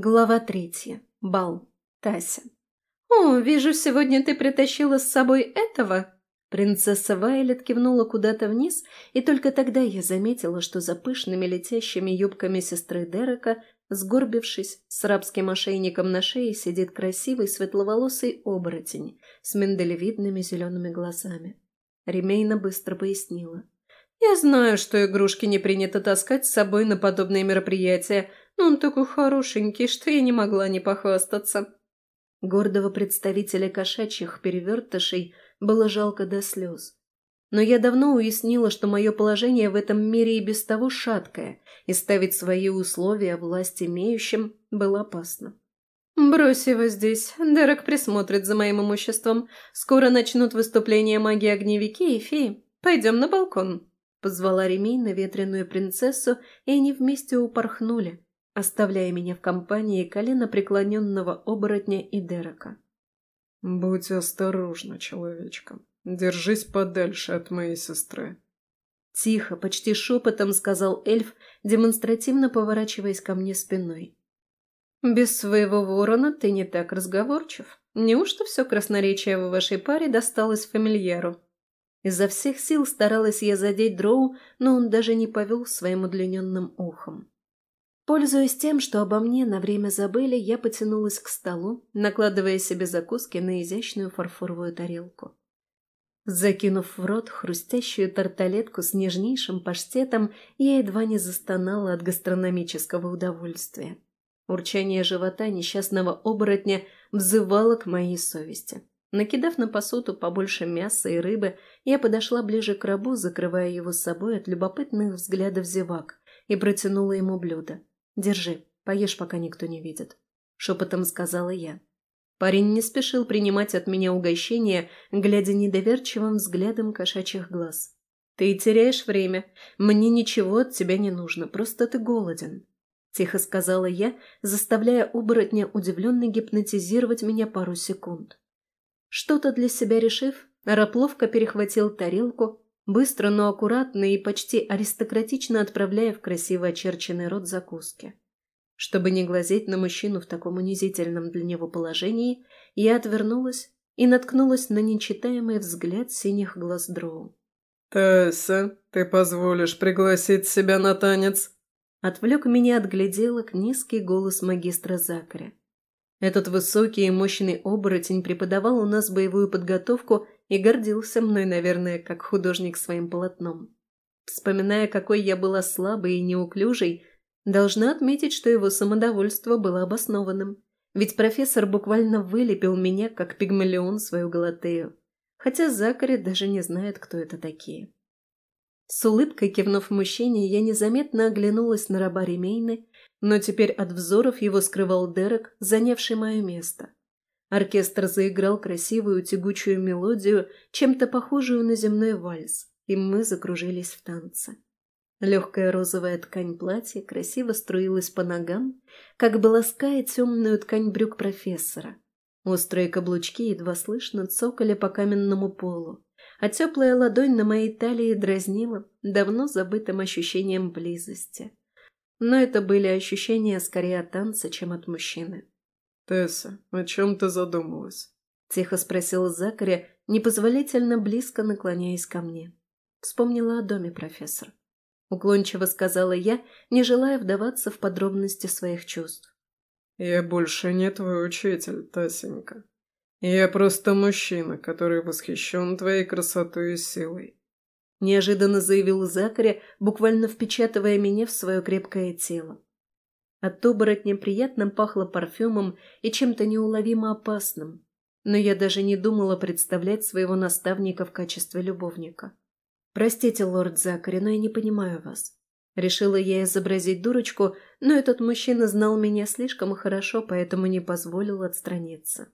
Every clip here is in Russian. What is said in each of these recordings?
Глава третья. Бал. Тася. «О, вижу, сегодня ты притащила с собой этого?» Принцесса Вайлет кивнула куда-то вниз, и только тогда я заметила, что за пышными летящими юбками сестры Дерека, сгорбившись, с рабским ошейником на шее сидит красивый светловолосый оборотень с миндалевидными зелеными глазами. Ремейна быстро пояснила. «Я знаю, что игрушки не принято таскать с собой на подобные мероприятия, он такой хорошенький, что я не могла не похвастаться». Гордого представителя кошачьих перевертышей было жалко до слез. Но я давно уяснила, что мое положение в этом мире и без того шаткое, и ставить свои условия власть имеющим было опасно. «Брось его здесь. Дерек присмотрит за моим имуществом. Скоро начнут выступления маги-огневики и феи. Пойдем на балкон», — позвала Ремей на ветреную принцессу, и они вместе упорхнули, оставляя меня в компании колено преклоненного оборотня и Дерека. «Будь осторожна, человечка. Держись подальше от моей сестры». Тихо, почти шепотом сказал эльф, демонстративно поворачиваясь ко мне спиной. «Без своего ворона ты не так разговорчив. Неужто все красноречие в вашей паре досталось фамильяру?» Изо всех сил старалась я задеть дроу, но он даже не повел своим удлиненным ухом. Пользуясь тем, что обо мне на время забыли, я потянулась к столу, накладывая себе закуски на изящную фарфоровую тарелку. Закинув в рот хрустящую тарталетку с нежнейшим паштетом, я едва не застонала от гастрономического удовольствия. Урчание живота несчастного оборотня взывало к моей совести. Накидав на посуду побольше мяса и рыбы, я подошла ближе к рабу, закрывая его с собой от любопытных взглядов зевак, и протянула ему блюдо. «Держи, поешь, пока никто не видит», — шепотом сказала я. Парень не спешил принимать от меня угощение, глядя недоверчивым взглядом кошачьих глаз. «Ты теряешь время. Мне ничего от тебя не нужно, просто ты голоден», — тихо сказала я, заставляя оборотня удивленно гипнотизировать меня пару секунд. Что-то для себя решив, раб ловко перехватил тарелку, быстро, но аккуратно и почти аристократично отправляя в красиво очерченный рот закуски. Чтобы не глазеть на мужчину в таком унизительном для него положении, я отвернулась и наткнулась на нечитаемый взгляд синих глаз Дроу. «Тесса, ты позволишь пригласить себя на танец?» Отвлек меня от гляделок низкий голос магистра Закаря. Этот высокий и мощный оборотень преподавал у нас боевую подготовку и гордился мной, наверное, как художник своим полотном. Вспоминая, какой я была слабой и неуклюжей, должна отметить, что его самодовольство было обоснованным. Ведь профессор буквально вылепил меня, как пигмалион, свою галатею. Хотя Закари даже не знает, кто это такие. С улыбкой кивнув мужчине, я незаметно оглянулась на раба Ремейны, но теперь от взоров его скрывал Дерек, занявший мое место. Оркестр заиграл красивую тягучую мелодию, чем-то похожую на земной вальс, и мы закружились в танце. Легкая розовая ткань платья красиво струилась по ногам, как бы лаская темную ткань брюк профессора. Острые каблучки едва слышно цокали по каменному полу, а теплая ладонь на моей талии дразнила давно забытым ощущением близости. Но это были ощущения скорее от танца, чем от мужчины. «Тесса, о чем ты задумалась?» – тихо спросил Закари, непозволительно близко наклоняясь ко мне. Вспомнила о доме, профессор. Уклончиво сказала я, не желая вдаваться в подробности своих чувств. «Я больше не твой учитель, Тасенька. Я просто мужчина, который восхищен твоей красотой и силой», неожиданно заявил Закари, буквально впечатывая меня в свое крепкое тело. От оборотня приятно пахло парфюмом и чем-то неуловимо опасным, но я даже не думала представлять своего наставника в качестве любовника. «Простите, лорд Закари, но я не понимаю вас». Решила я изобразить дурочку, но этот мужчина знал меня слишком хорошо, поэтому не позволил отстраниться.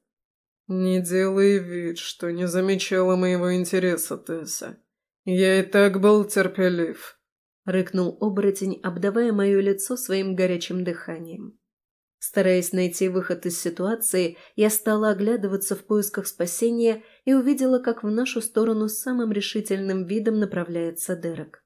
«Не делай вид, что не замечала моего интереса, Тесса. Я и так был терпелив. — рыкнул оборотень, обдавая мое лицо своим горячим дыханием. Стараясь найти выход из ситуации, я стала оглядываться в поисках спасения и увидела, как в нашу сторону самым решительным видом направляется Дерек.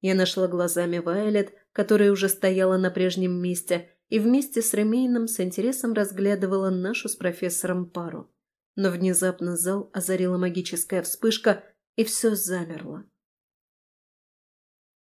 Я нашла глазами Вайлет, которая уже стояла на прежнем месте, и вместе с Ремейном с интересом разглядывала нашу с профессором пару. Но внезапно зал озарила магическая вспышка, и все замерло.